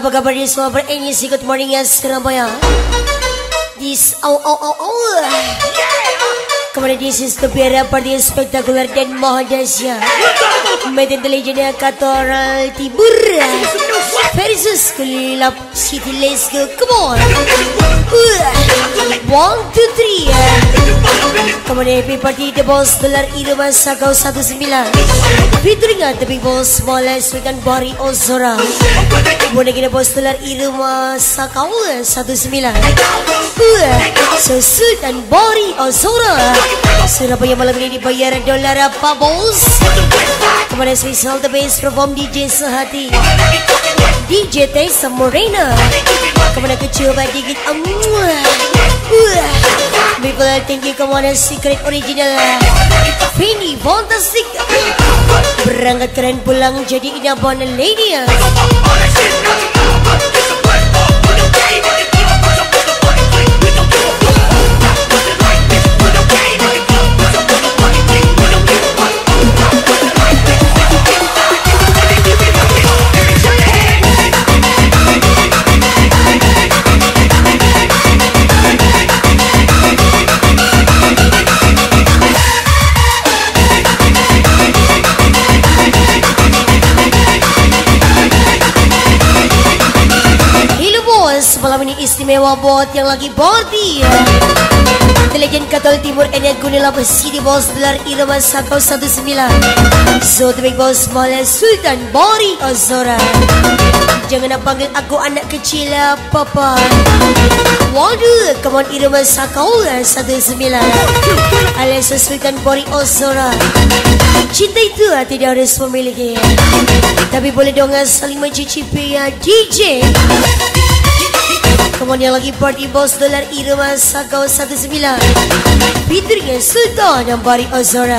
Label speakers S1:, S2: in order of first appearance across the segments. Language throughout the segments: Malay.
S1: Apa kabar niyo semua? Berenyis, good morning, yes, kenapa ya? This, oh, oh, oh, oh. Kemudian this is the biara party spektakuler dan mahadasya. Made in the legend Katoral Tibur versus Kulilap City. Let's go, come on. One, two, three. Kemudian happy party the boss dolar sakau satu sembilan. Featuring the big boss Moles dengan Bari Ozora. Kemudian kita boss dolar irama sakau satu sembilan. Susu dan Bari Ozora. Surabaya malam ini dibayar dolar apa bos? Kemudian special the best perform DJ sehati. DJ Tessa Morena. Kemudian kecoba digit amua. People thank you. Kepada secret original. Fini Fantastic Berangkat keren pulang jadi inabon lady buat yang lagi party Legend Katol Timur Enya Gunila Besi di bos Delar Irama Sakau 19 So the big boss Sultan Bori Ozora Jangan nak panggil aku anak kecil lah Papa. Waduh Come on Irama Sakau 19 Alias Sultan Bori Ozora Cinta itu tidak harus memiliki. Tapi boleh dong saling mencicipi ya DJ Kemudian lagi party boss dolar Irma Sakau 19 Fitrinya Sultan dan Bari Ozora.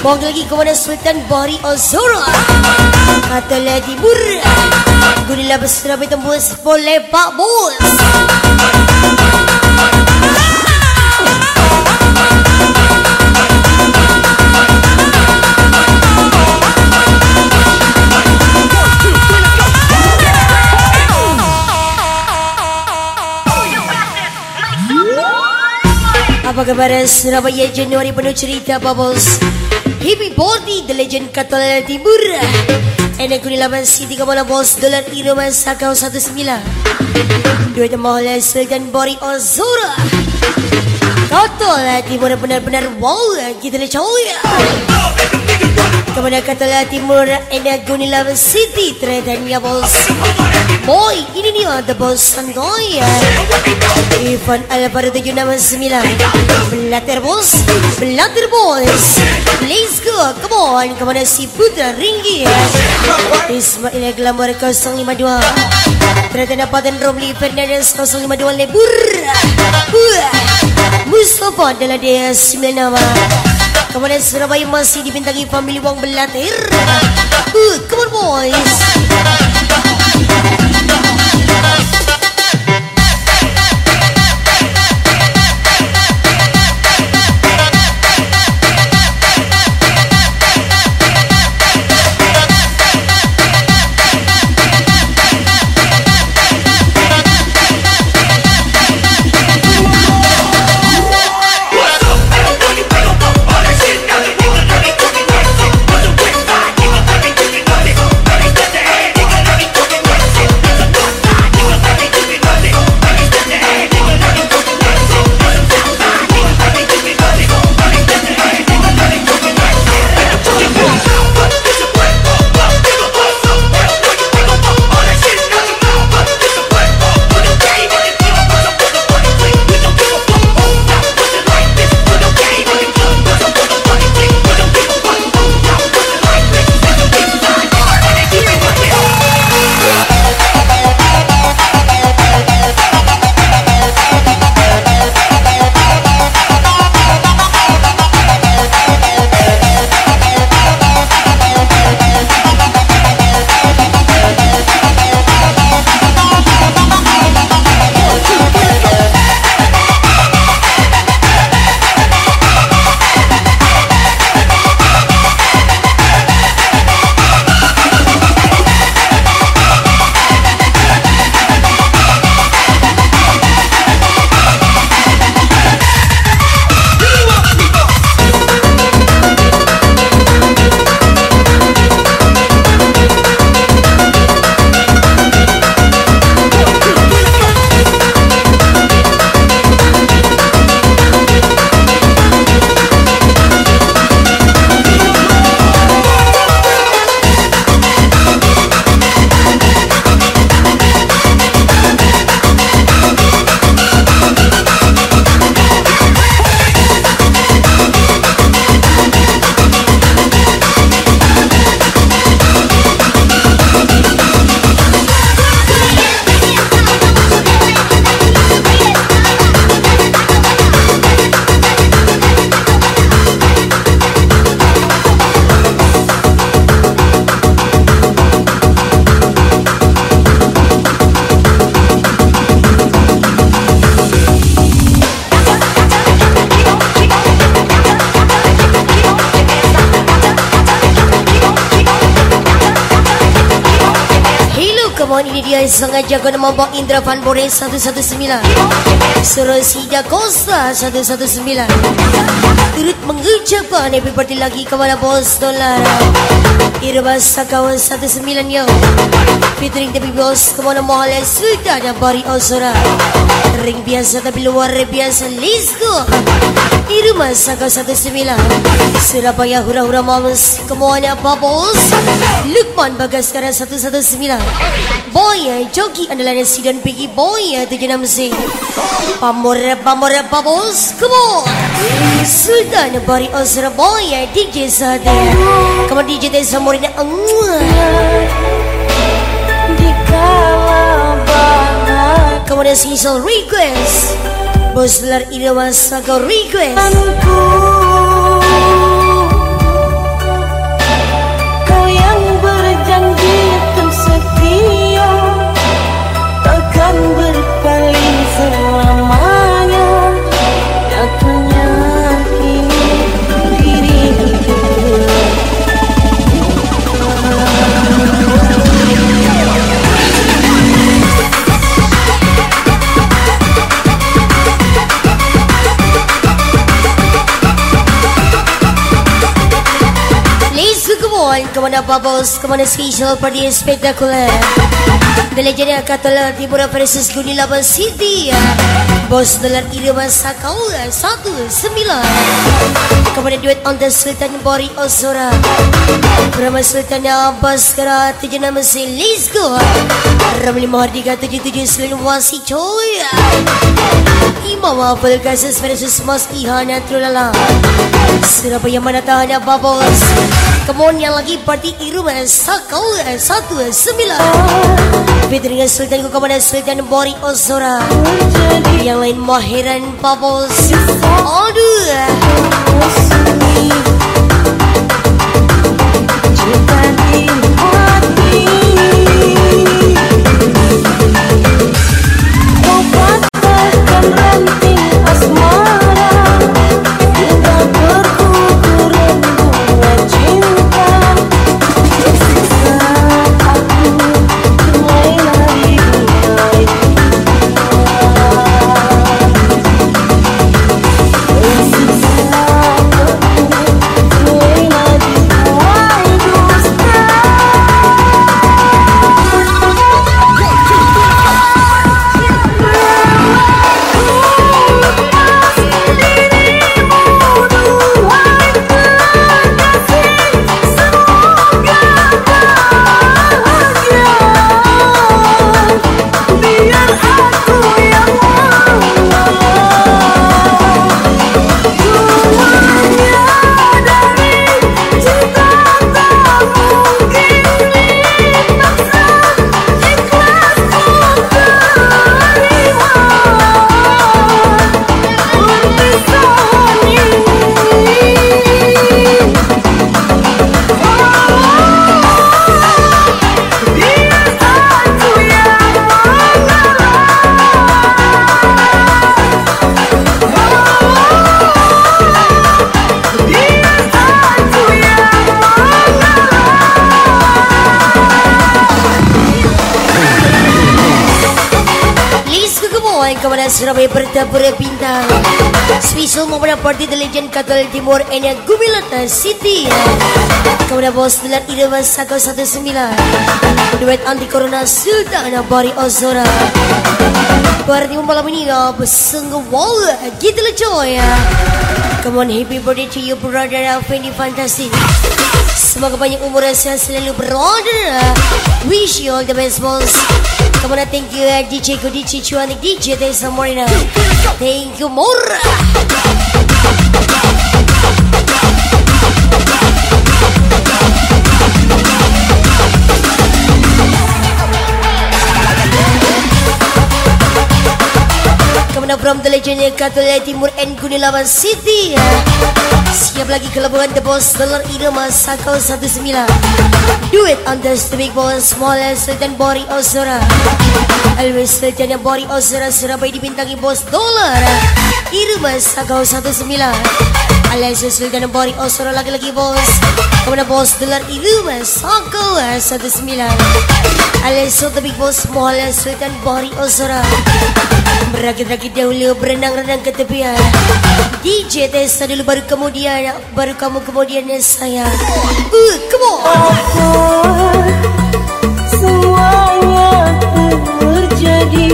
S1: Bong lagi kepada Sultan Bari Ozora. Atau lagi murah. Gunilah berserah tembus boleh pak bos Kabar Surabaya Januari penuh cerita Bubbles. Happy Body The Legend Katal Timur. Enak kuni laman City Kamala Bos Dolar Iroma Sakau 19 Dua temah oleh Sultan Bori Ozora Katal Timur benar-benar wow Kita nak Kemudian katalah timur kuni laman City Terhadap ya bos Boy, ini dia The Boss Santoy Ivan Alvaro 769 Belatir Boss Belatir Boss Let's go, come on Kepada si Putra Ringgi Ismail Glamour 052 Ternyata dapatan Romli Fernandez 052 Lebur. Mustafa adalah dia 9 nama Kemudian Surabaya masih dibintangi family Wong Belatir. Uh, Come on boys dia sangat jago nama Indra Van Bore 119 Suruh Sida Costa 119 Turut mengucapkan happy birthday lagi kepada bos dolar. Irma Sakawan 19 yo. Featuring tapi bos kemana mahal yang sudah ada bari osora Ring biasa tapi luar biasa let's go. Irma Sakawan 19 Surabaya hura-hura mamus Kemuanya apa bos. Lukman Bagaskara 119 Boy Joki andalan Sidan Piggy Boy 76 Pamor Pamor Pabos Come on Sultan Bari Osra Boy DJ Come on DJ Teh Samorina Come on Seasonal Request. Bos Lar Irawa Saka Request kemana Bubbles, kemana special party spektakuler. The legend yang kata Timur versus Guni Laban City. Bos dalam irama sakau Satu sembilan. Kepada duet on the Sultan Bori Osora Bernama Sultan Abbas Kera tujuh nama si Let's go Ramli Mahardika tujuh tujuh selalu wasi coy Imam Abel Kasus versus Mas Ihana Trulala Surabaya mana tahan Bubbles on yang lagi parti Iruma Sakau Satu Sembilan. Betul dengan Sultan Kau kepada Sultan Bori Ozora. Yang lain Mahiran Bubbles Aduh kepada Surabaya bertabur bintang. Special momen party the legend Katal Timur Enya Gumilata City Kepada bos Delat Irama Sako 19 Duet anti corona Sultan Bari Ozora. Party malam ini ya Bersungguh wow Gitu lah coy Come on happy birthday to you brother Fendi Fantastic Semoga banyak umur dan sehat selalu brother Wish you all the best boss Come on, thank you, uh, DJ Go DJ Chuan, DJ Desa Morena. Thank you, more. Kemudian from the legend yang Timur and Gunilawan City. Siap lagi kelabungan The Boss Dalam Irama Sakau 19 Do it on the big boss Small as Sultan Bori Osora Always Sultan yang Bori Osora Surabaya dibintangi Bos Dollar. Irama Sakau 19 Alias Sultan Bari Osoro lagi-lagi bos Kepada bos dolar itu mas Soko satu sembilan. Alias Sultan Big Boss Mohal Sultan Bari Osoro Berakit-rakit dahulu berenang-renang ke tepian. DJ Tessa dulu baru kemudian Baru kamu kemudian saya Uh, come on.
S2: Semuanya terjadi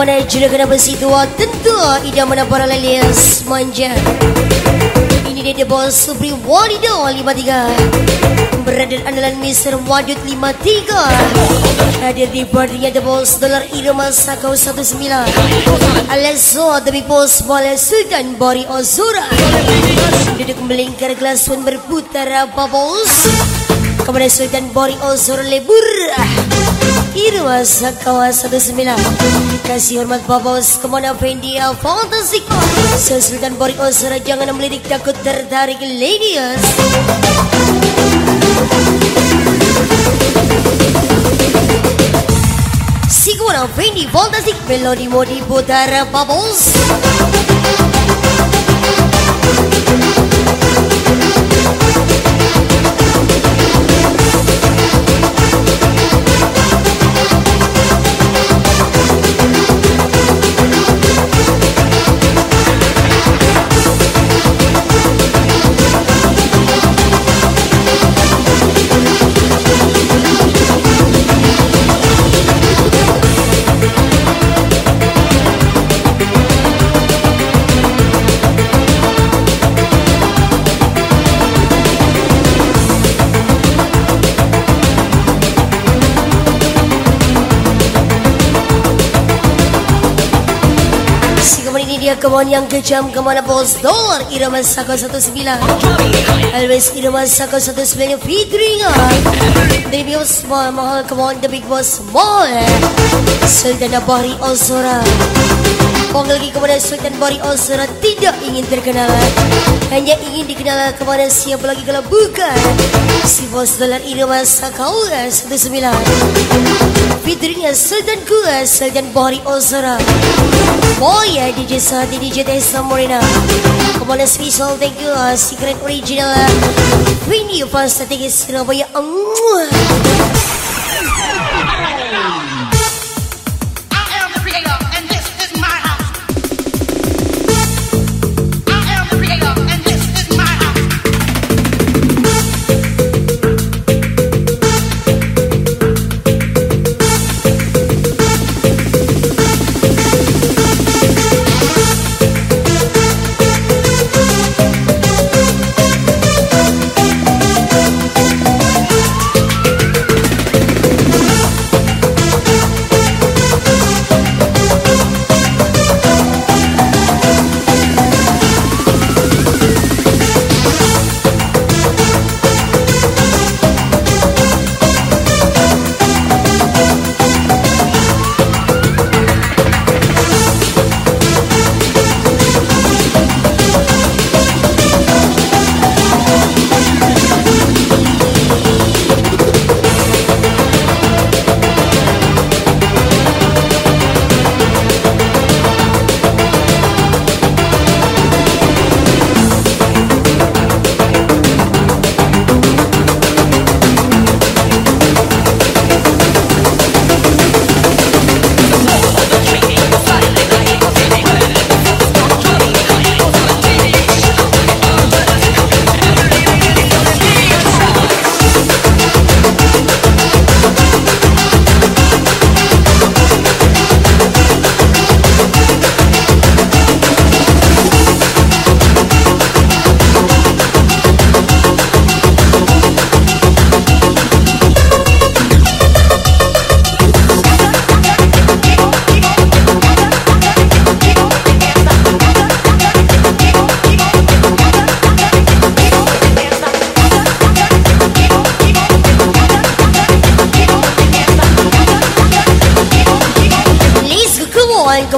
S1: mana juga kena bersitua Tentu idaman para lelias manja. Ini dia the boss Supri Wadido 53 Berada andalan Mr. Wadud 53 Hadir di partynya the boss Dolar Irama Sakau 19 Alesso the big boss Boleh Sultan Bari Ozura Duduk melingkar gelas pun berputar apa bos? Kepada Sultan Bari Ozura lebur Irma Sakawa 19 Kasih hormat Babos Kemana Fendi Fantasik Sesultan Bori Osra Jangan melidik takut tertarik Ladies. Sigura Fendi Fantasik Melodi Modi Putar Babos kawan yang kejam Kemana bos Dor Irama Saka 19 Always Irama Saka 19 Fitringa Dari Big Boss Small Mahal kawan The Big Boss Small. Sultan Bahri Osora Pong lagi kepada Sultan Bahri Osora Tidak ingin terkenal Hanya ingin dikenal kepada siapa lagi kalau bukan Si bos dolar irama sakau satu sembilan. Fitrinya Sultan Kua Sultan Bahari Osara Boya DJ Sati DJ Tessa Morena. Kepada special thank you Secret original Winnie Fast Tinggi Surabaya. Mwah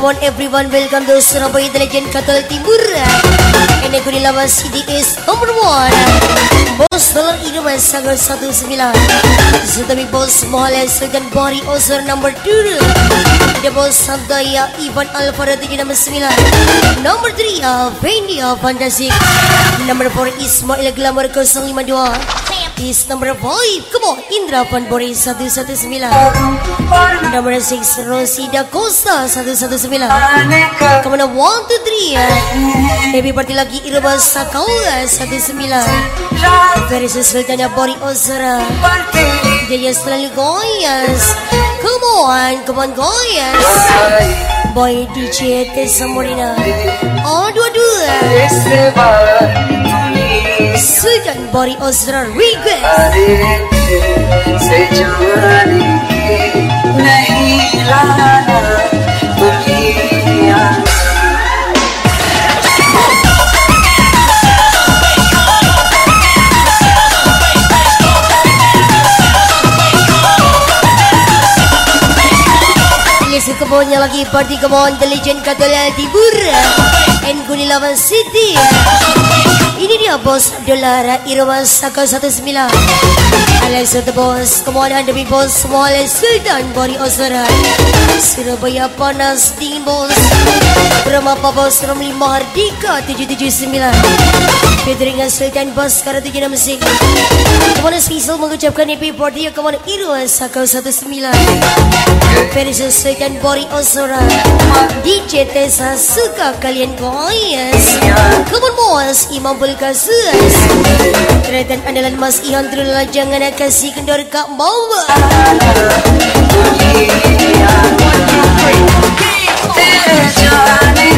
S1: come on everyone, welcome to Surabaya The Legend Katal Timur. And aku dilawan CDS number one. Bos dalam inuman sangat satu sembilan. Tetapi bos Mohalai Sultan Bari Osar number two. Ada bos Santaya Ivan Alvaro tiga number sembilan. Number three, Vendia Fantasik Number four, Ismail Glamour 052 Is number five, come on, Indra Pan Boris 119 Number six, Rosida Costa 119 Come on, one, two, three Baby party lagi Irma Sakaula 19 Very Sultana Bori Osara Jaya selalu goyas Come on, come on goyas Boy DJ Tessa Morina Oh, dua-dua Sultan Bori Osra request
S3: से जाने के नहीं लाना दुनिया
S1: Listen kemonnya lagi party kemon The legend Katolia Tibur And Gunilawan City Ini dia bos dolar Irma Saka 19 Alias the boss on demi bos Semua alias Sultan Bori Osara Surabaya panas dingin bos. Berapa bos? Ramli Mahardika 779 Pedringan Sultan Bos Kara 766 Kemana spesial mengucapkan happy birthday Kemana Irma Saka 19 Versi Sultan Bori Osara DJ Tessa suka kalian Come on boss Imam Bulkasus Kerajaan andalan Mas Ihan Terulalah jangan kasih kendor kat bawah.
S3: तेरे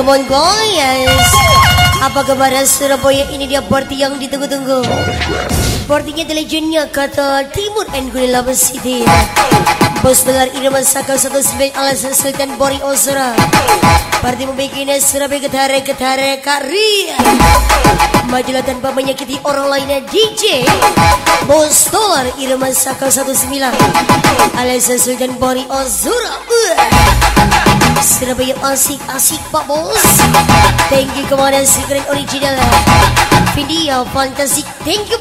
S1: come on, come on, guys. Apa kabar Surabaya? Ini dia party yang ditunggu-tunggu. Partinya The Legendnya kata Timur and Gulila City. Bos dengar irama saka satu sebaik alasan Sultan Bori Osura. Parti membikinnya Surabaya ketare ketare kari. Majulah tanpa menyakiti orang lainnya DJ. Bos dolar irama saka satu sembilan. Alasan Sultan Bori Osura. Surabaya asik-asik Pak Bos. Thank you kepada Secret Original. Video fantastic. Thank you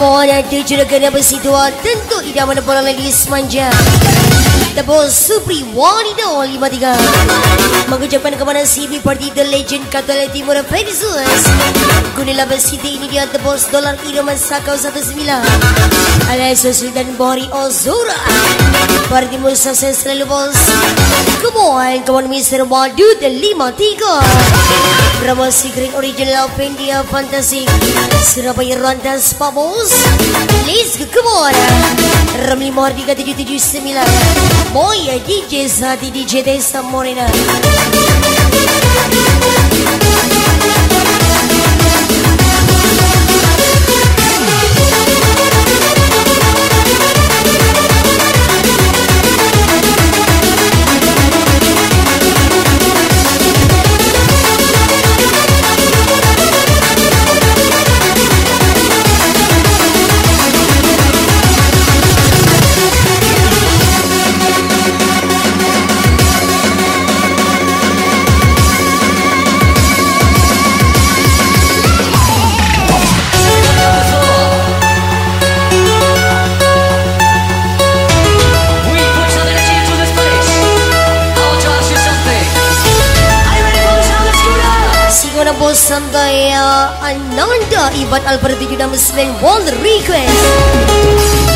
S1: Bos. kepada juragan bersitua tentu tidak mana bola lagi semanja Tebus Supri Walido 53 Mengucapkan kepada CB Party The Legend Katolik Timur Penisus Gunilah bersiti ini dia Tebus Dolar Iraman Sakau 19 Alias Sultan Bori Ozura Party Musa selalu bos. Come on, come on Mr. Madu The 53 Drama Secret Original of India Fantasy. Surabaya Rantas Pak Bos. Let's go, come on. Ramli Mardika 779 Boy DJ Zadi DJ Desa Morena Sangaya Ananda Ivan Alberti Judah Muslim World Request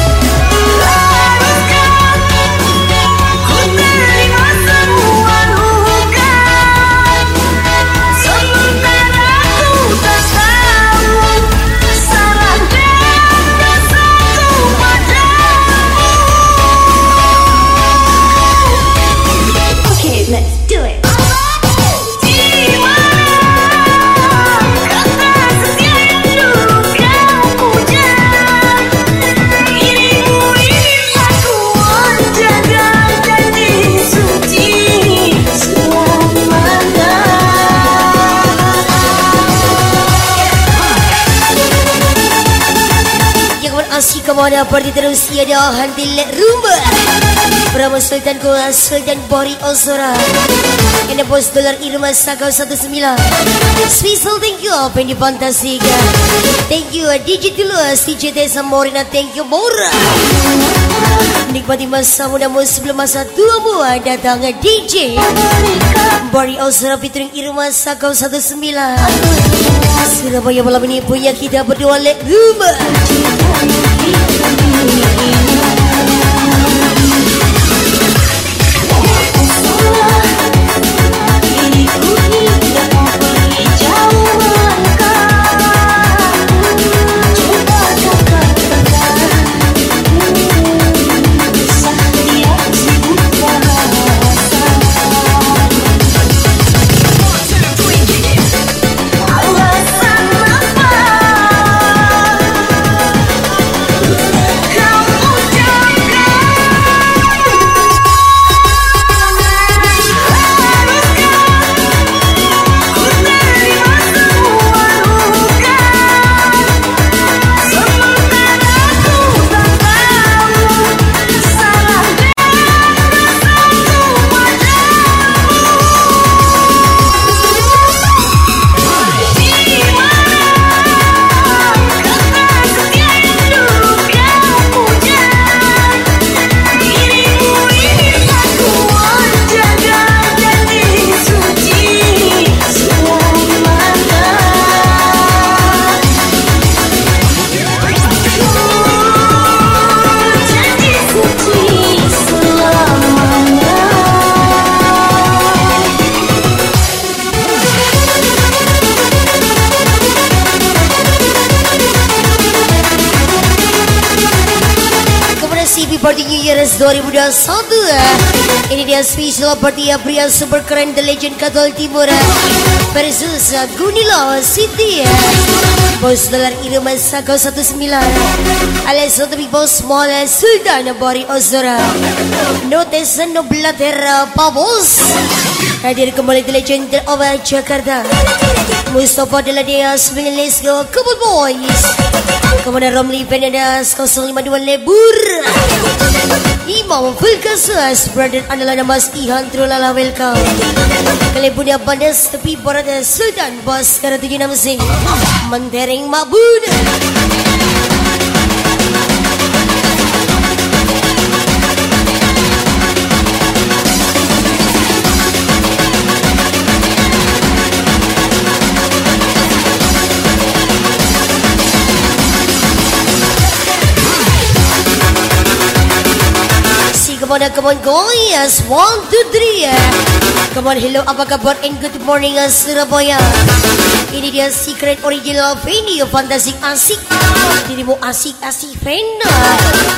S1: kemana pergi terus ada hantil rumah. Brahma Sultan ku Sultan Bori Osora Ini bos dolar Irma Sakau 19 Special thank you Pendi Fantasik Thank you DJ dulu DJ Desa Morina Thank you Mora. Nikmati masa mudamu sebelum masa tuamu Datang DJ Bori Osora featuring Irma Sakau 19 Surabaya malam ini punya kita berdua Let rumah Party 2021 Ini dia special party pria super keren The Legend Katol Timur Versus Gunilo City Bos dolar Irma Sago 19 Alias the big boss small Sultan Bari Ozora. Notice no blatter Pabos. Hadir kembali The Legend of Jakarta. Mustafa Deladia Swing Let's Go Couple Boys. Kemudian Romli Penadas 052 Lebur Imam Fulkasas Brother adalah nama Ihan Trulala welcome. Kali punya panas Tepi Barada Sultan Bas Kara tujuh nama sing Mentereng Mabun Come on, come on, guys. One, two, three. Come on, hello, apa kabar? And good morning, Surabaya. Ini dia secret original Fendi Fantastic Asik. Dirimu asik asik Fenda.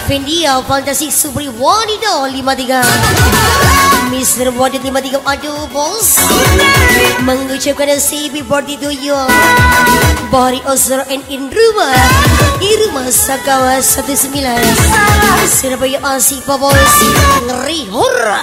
S1: Fendi Fantastic Supri Wanita 53. Mr. Wadid 53. Aduh, bos. Mengucapkan CB birthday to you. Bari Osro and in rumah. Di rumah Sakawa 19. Surabaya asik, Bos. ngeri hurra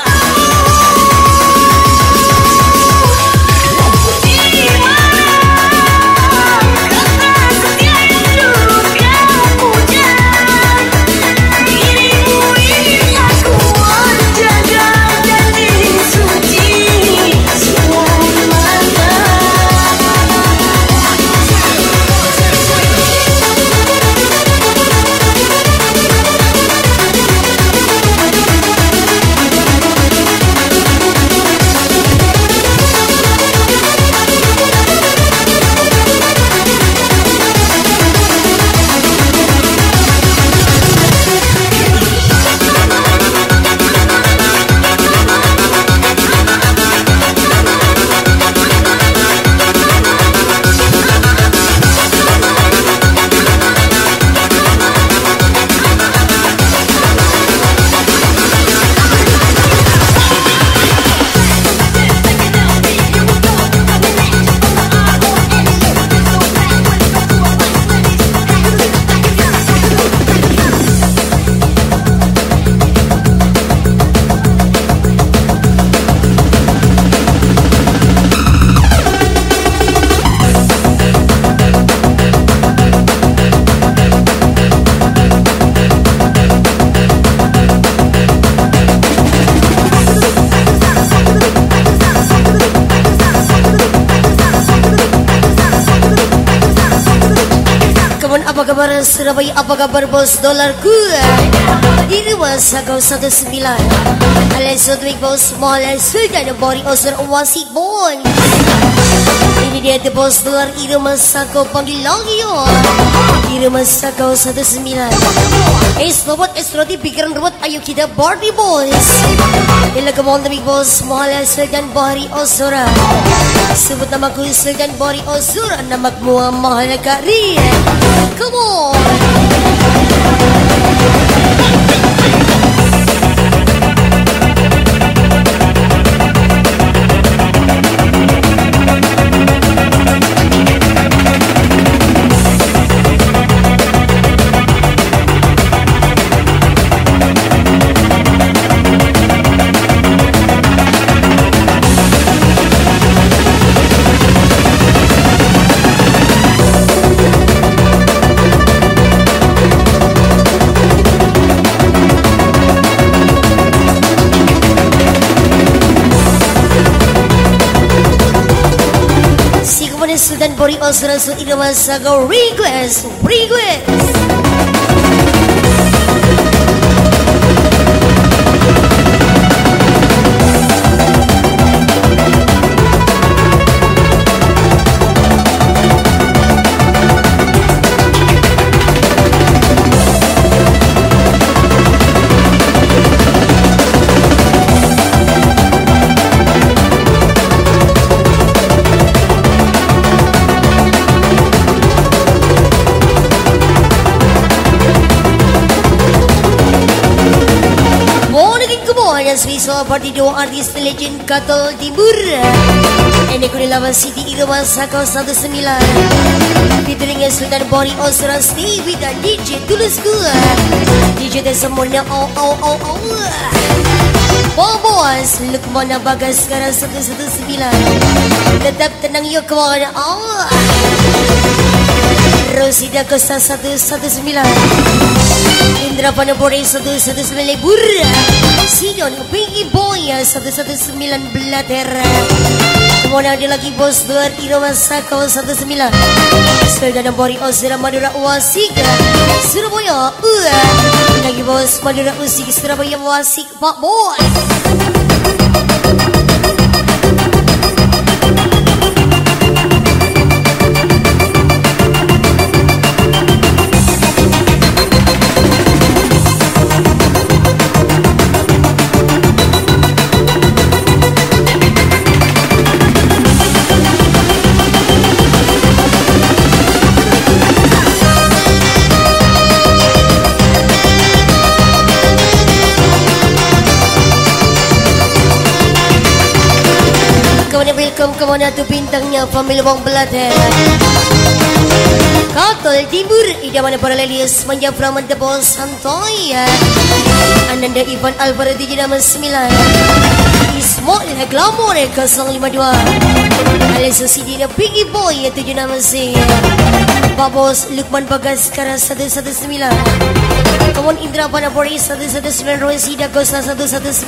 S1: Kabar Surabaya Apa kabar bos dolarku Di rumah Sagau 19 Alias Sotwik bos Mahal Sultan Bori Osur Wasik Bon Ini dia the bos dolar Di rumah Sagau Panggil lagi yo Di rumah Sagau 19 Eh slobot estroti pikiran robot Ayo kita party boys. Ila kemon the big boss Mahal Sultan Bori Osur Sebut namaku Sultan Bori Osur Namaku Mahal Kari Come on Sultan Bori Osra Su Irama Saga Request Request kemudian Swiso Party dua artis legend Katul Timur. Ini kuni lawan Siti Irama Saka 19 Featuring Sultan Bori Osra Stevie dan DJ Tulus Gua. DJ dan semuanya oh oh oh oh. Bobos Lukmana Bagas sekarang 119 Tetap tenang yuk kemana oh Rosida Costa 119 Indra Panapore 119 Lebur Sidon Pinky Boy 119 Blatter. Kemudian ada lagi Bos Duar Iroma Sako 19 Sultan Bori Osira Madura Wasik. Surabaya uh. Lagi Bos Madura Usik Surabaya Wasik Pak Boy Welcome kemana tu bintangnya Family Wong Belate Katul Timur Idaman para ladies Manja Praman The Boss. Santoy Ananda Ivan Alvaro di nama 9 Ismail Glamour 052 Alisa Sidina Piggy Boy 7 nama Pak Bos Lukman Bagas Kara 119 Kemudian Indra Panapori 119 Rosida Costa 119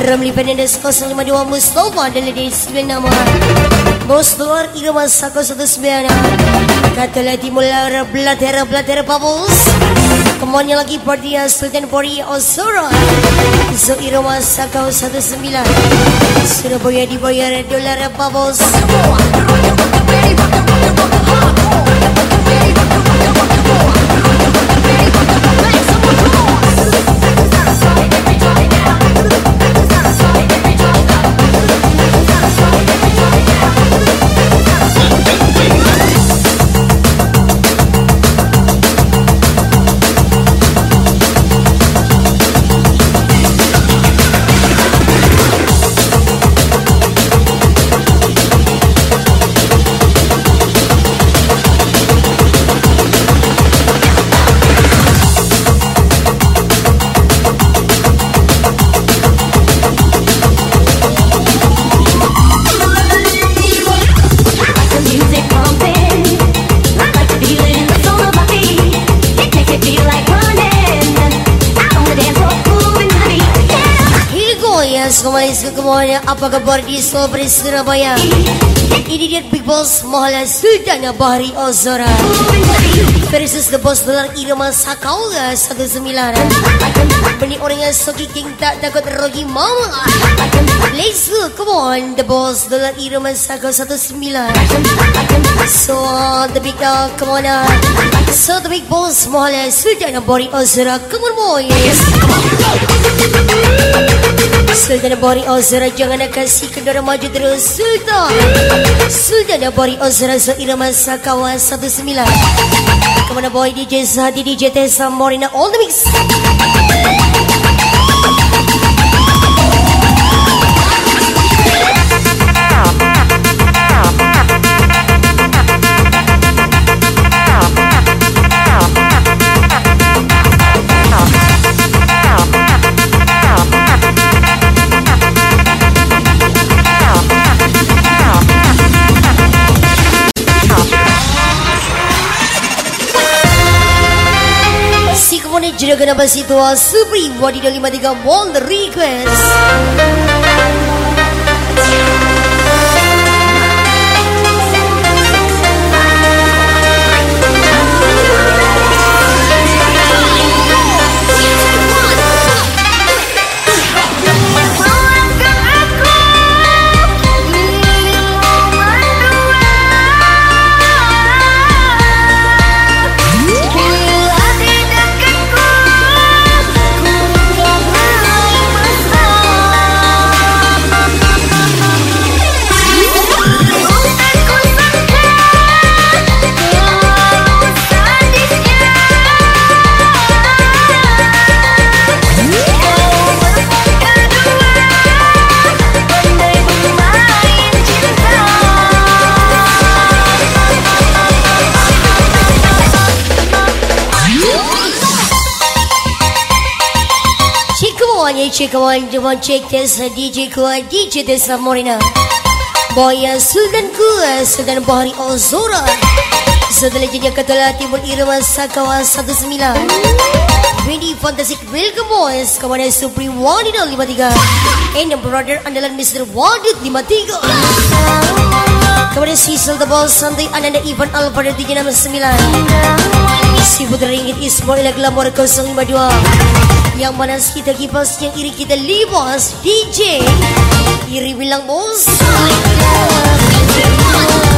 S1: Ramli Fernandez 052 Mustafa dan ladies 9 nama Bos luar Irma Sako 19 Katalah Timular Belatera Belatera Pabos Kemudian lagi party Sultan Pori Osoro So Irma Sako 19 Surabaya dibayar dolar Pabos
S4: The beat. Yeah.
S1: Higo yes, kembali ke kemuanya Apa kabar di Sobre Surabaya Ini dia Big Boss Mahala Sultan Bahari Ozora. Versus The Boss Dolar Irama Sakauga 19 Beni orang yang soki king tak takut rogi mama. Let's go, come on The Boss Dolar Irama Sakau 19 So the big dog, come on uh. So the big boss Mahala Sultan Bahari Ozora. Come on boys Sultan Bari Ozra jangan nak kasih kendara maju terus. Sultan Sultan Bari Ozra seirama Sakawan 19 Kemana boy DJ Zadi DJ Tessa Morina all the mix Kenapa situasi Supri Wadi dan lima tiga Ball request ya cik kawan Jom cek tes DJ kuat DJ tes Morina Boya Sultan kuat Sultan Bahari Ozora. Setelah jadi ketua Timur Irama Sakawa 19 Windy Fantastic Welcome Boys Kawan Supri Wadida 53 And the brother andalan Mr. Wadid 53 Kepada Cecil the Boss Santai Ananda Ivan Alvaro 369 Si Putri Ringgit Ismail Glamour 052 Yang manas kita kipas Yang iri kita libas DJ Iri bilang bos. Kemudian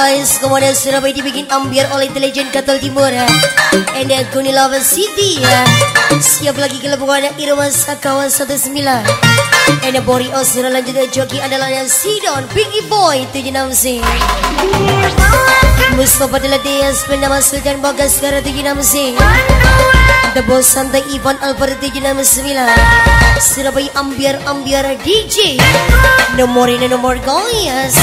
S1: boys Kemudian Surabaya dibikin ambiar oleh The Legend Timur And then Kuni Lava City ya. Siap lagi gabungan Irma Sakawan 19 And then Bori Osura lanjut joki adalah yang Sidon Pinky Boy 76 Mustafa Deladias bernama Sultan Bagas Gara 76 The Boss Santai Ivan Alvar 79 Surabaya Ambiar Ambiar DJ Nomor ini nomor goyas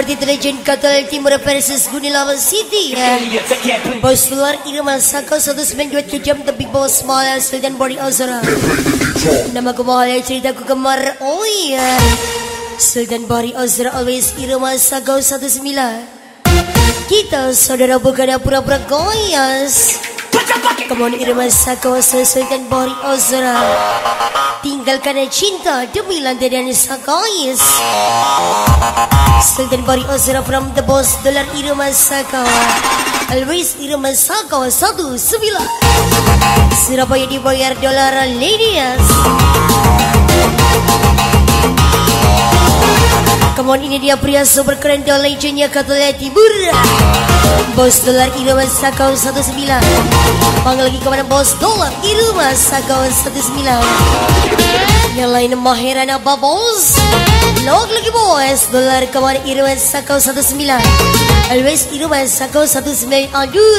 S1: party the legend Katal Timur versus Gunilawan City. Bos luar Irma Saka 192 kejam tapi bos malah Sultan Bori Azra. Nama ku mahal cerita ku kemar. Oh iya. Sultan Bari Azra always Irma Saka 19. Kita saudara bukan pura-pura goyas. Come on Irma Saka Sultan Bari Azra. Tinggalkan cinta demi lantai dan sakais. Sultan Bari Azra from the boss Dolar Irma Saka. Always Irma Saka satu sembilan. Surabaya dibayar dolar ladies. Come on ini dia pria super keren dan legendnya Katolik Timur Bos dolar Irma Sakau 19 Panggil lagi kepada bos dolar Irma Sakau 19 Yang lain maheran apa bos Log lagi bos Dolar kepada Irma Sakau 19 Always Irma Sakau 19 Aduh!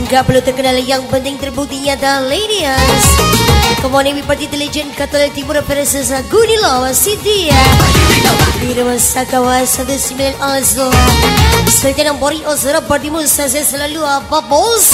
S1: Enggak perlu terkenal yang penting terbukti nyata ladies Come on everybody the legend Katolik Timur versus Gunilo City Irma Sakawa 19 Oslo Sekarang Bori Oslo Partimu saya selalu apa bos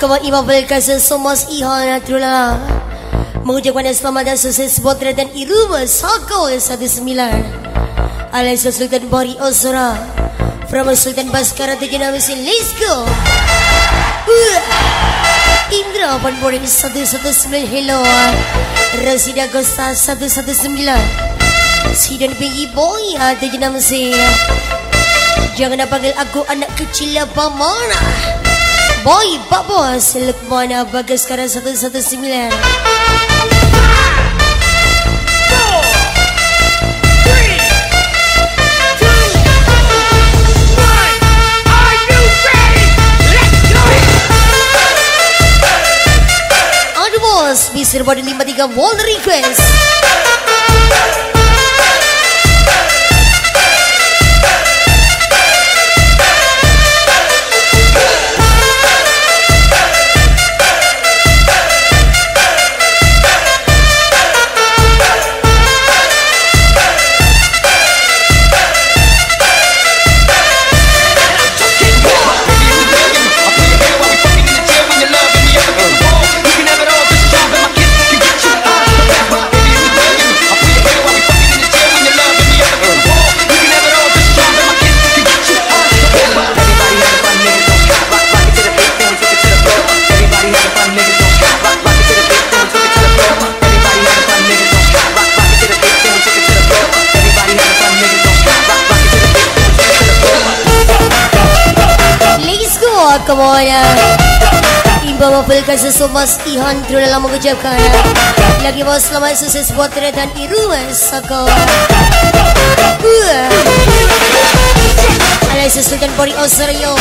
S1: come on Come on, ibabalik ka sa sumas iha na trula Mengucapkan selamat dan sukses buat dan Iruma Sako sa sembilan. Alay sa Sultan Bari Osra From Sultan Baskara Jinawisin Let's go Uh. Indra Panbori 119 Hello. Rosida Costa 119 Sidan Piggy Boy Atau Jinawisin Jangan nak panggil aku anak kecil apa mana Boy, Pak Bos, Lukman Bagas sekarang 119 Aduh bos, bisa pada 53 wall request come on ya. Imba mapelkan sesumas ihan Terus dalam mengucapkan Lagi bos selamat sukses buat dan Iru Sako Alay sesudan Bori Osario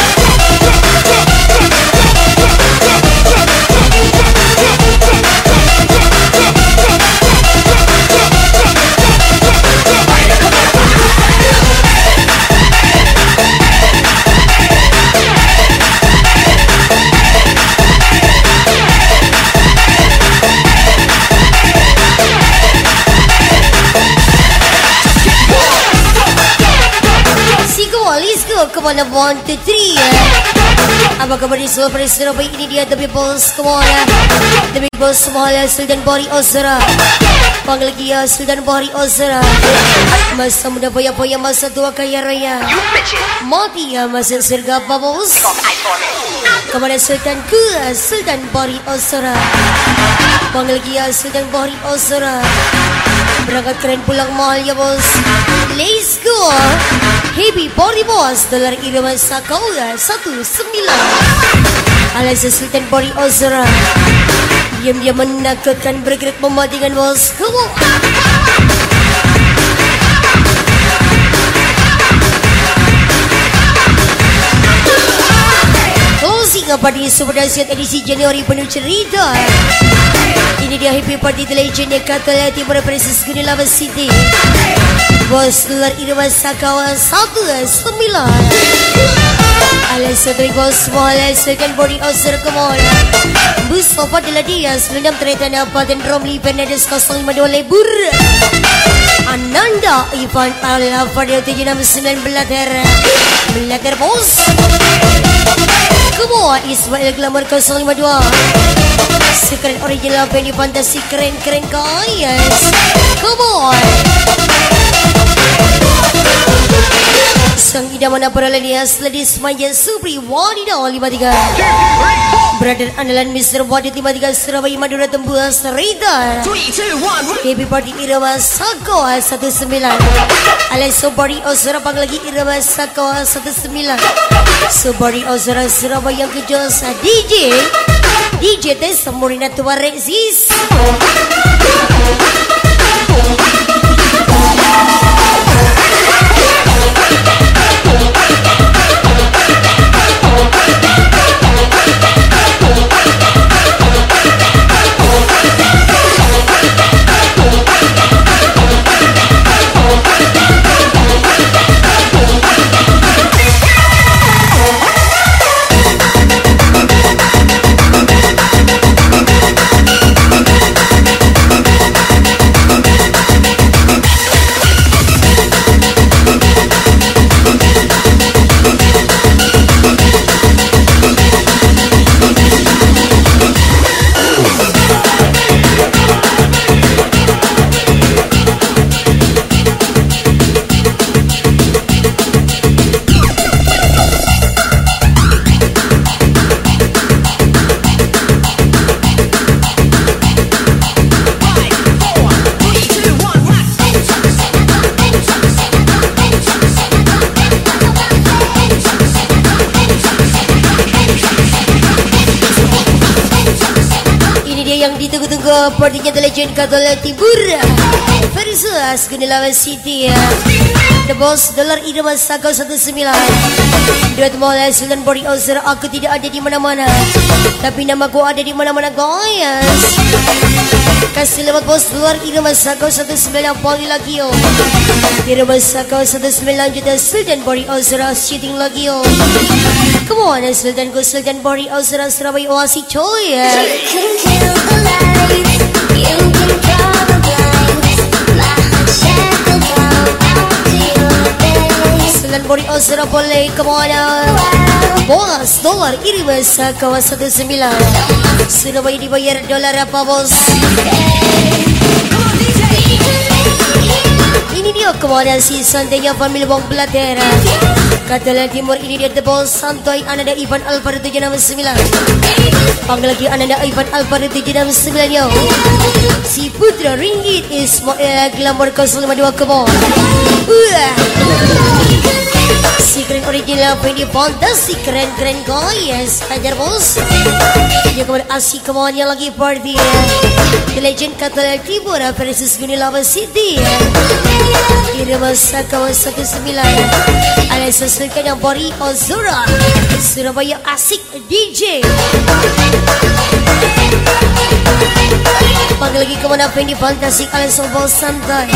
S1: on, one, two, three Apa kabar di seluruh peristiwa baik ini dia The Big Boss, on The Big Boss semua lah Sultan Bori Osara Pang lagi ya Sultan Bori Osara Masa muda boya-boya masa tua kaya raya. Mati ya masa surga babos Kepada Sultan ku Sultan Bori Osara Pang lagi ya Sultan Bori Osara Berangkat keren pulang mahal ya bos. Let's go Happy Body Boss Dolar irama Sakauga Satu sembilan. Alias Sultan Body Ozra Diam-diam menakutkan bergerak mematikan bos Come on. Closing party Super Dahsyat edisi Januari penuh cerita. Ini dia happy party the legend yang kata Timur Princess Guni Lava City Bos luar irama Sakawa Satu sembilan Alas setrik bos Alas second body Osir kemana Bus sofa adalah dia Selendam terita apa Dan Romli Fernandez 052 lebur Ananda Ivan Ala Pada 769 Belater Belater bos Come on Ismail Glamour 052 Sekeren original Benny Fantasi Keren-keren guys Come on Sang idaman para ladies Ladies Maya Supri Wanita 53 Brother andalan Mr. Wadid 53 Surabaya Madura
S5: two, one, right.
S1: Happy Party Irama Sako 19 Alay Sobari pang lagi Irama Sako 19 Sobari Osara Surabaya yang kejos DJ DJ teh Semurina Tua Rezis Partinya The Legend Katola Timur Versus Gunelawan City The Boss Dolar Irama Sako 19 Duet Mola Sultan Bori Ozer Aku tidak ada di mana-mana. Tapi namaku ada di mana-mana guys Kasih lewat bos luar Irama Sako 19 Poli lagi yo Irama Sako 19 juta Sultan Bori Ozer Shooting lagi yo Come on Sultan ku Sultan Bori Ozer Surabaya Oasi coy
S4: Couldn't kill the lights. You can
S1: 980.8 Bolas dolar ini bahasa kawasan 19 Sudah bayar dibayar dolar apa bos? Okay. Dia kemudian si santainya family Wong Belatera Katalan Timur ini dia The Boss Santoy Ananda Ivan Alvaro 769 Panggil lagi Ananda Ivan Alvaro 769 yo. Si Putra Ringgit Ismail Glamour 052 Kebon Uah Si keren original Penny Fantasi Keren-keren guys Ajar bos Ya kepada asik kemuanya lagi party ya. The Legend Katal Timur Versus Gunilava City ya. Irama Sakawa 19 Ada sesuaikan yang Bori Ozura Surabaya Asik DJ Panggil lagi ke mana Fendi Fantasi Kalian sombong santai.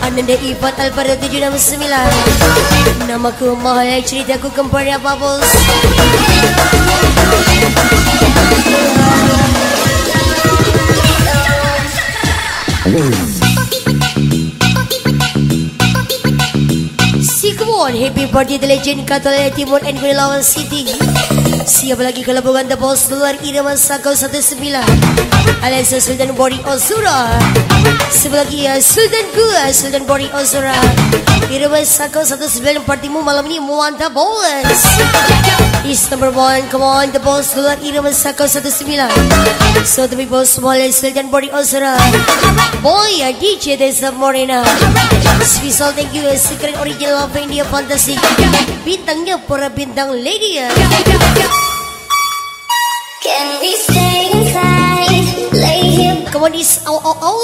S1: Ananda Ibat Alvaro 769 Namaku mahal ceritaku kembar apa bos? Si come on. Happy birthday the legend Katalaya Timur and Gunawan City Siapa lagi kalau bukan The Boss Luar Irama Sakau 19 Alias Sultan Bori Osura Sebelah lagi? Ya Sultan Gua Sultan Bori Osura Irama Sakau 19 Partimu malam ini mantap bos Is number one. Come on The Boss Luar Irama Sakau 19 So the boss Small Sultan Bori Osura Boy ya DJ Desa Morena. Special thank you. Secret original of India Fantasy. Bintangnya para bintang lady ya Come on is oh oh oh.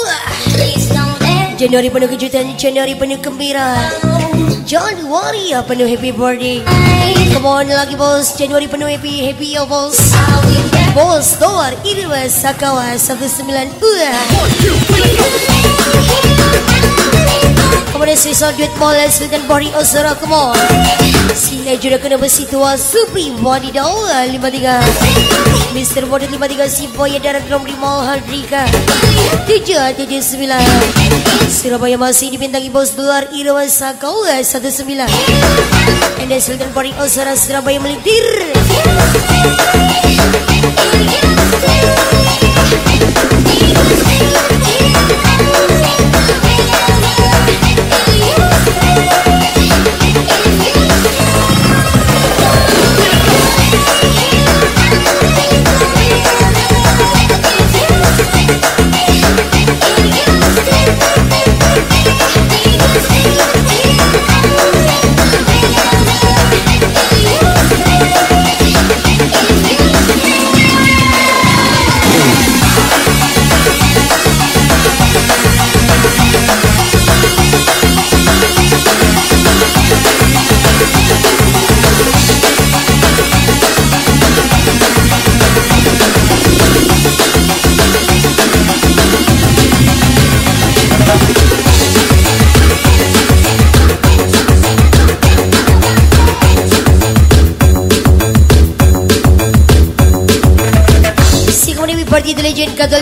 S4: Please don't let
S1: Januari penuh kejutan Januari penuh gembira. Januari ya penuh happy birthday. Come on lagi bos Januari penuh happy happy ya bos. Bos Toar Irwa Sakawa 19 Uah Come on Sisa duit bola Sultan Bori Osara Come on. Sila juga kena bersitua Supreme Body Dawa 53 Mr. Body 53 Si Boy Darah Drum Rimal Hardrika. 779 Surabaya masih dibintangi bos luar Irwan Sakawa 19 And then Sultan Bori Osara Surabaya melintir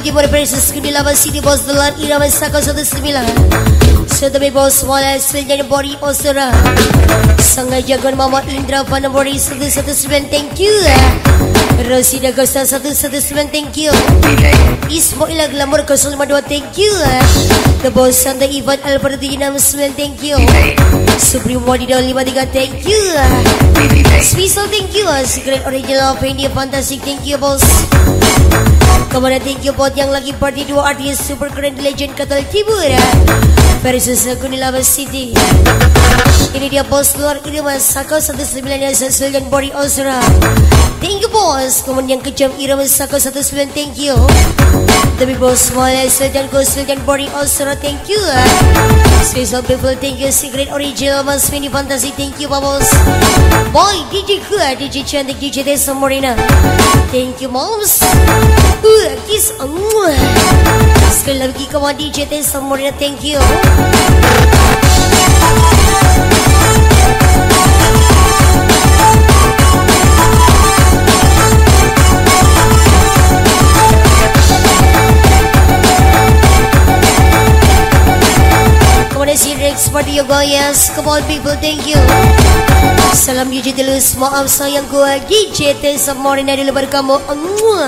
S1: Legend Kadal Timur Versus Kunilawan City Boss Dolar Irama Saka 19 Setabi Boss Wala Seljan Bori Osura Sangai Jagon Mama Indra Panabori 119 Thank you Rosida Costa 119 Thank you. Ismail Glamour 052 Thank you The Boss Santa Ivan Alberto 69 Thank you. Supreme Body Doll 53 Thank you Special thank you Secret Original of India Fantastic Thank you Boss Thank you buat yang lagi party dua artis super keren legend Katal Timur versus Kunilava City. Ini dia bos luar ini mas Sako 19 yang sesuai Osra. Thank bos. Kemudian yang kejam Irama Sako 19 thank you. Tapi bos Mala dan Gosel dan Bori Osra thank you. Special people thank you Secret Original Mas Mini Fantasy thank you Pak Bos. Boy DJ Kua DJ Cantik DJ Desa Morena. Thank you moms. Uh, kiss. Uh. Sekali lagi kawan DJ Desa Morena thank you. Kemudian si Rex Party Yoga Yes Come on people thank you. Salam DJ Telus. Maaf sayang gua. DJ Tesa Morena di lebar kamu. Mua.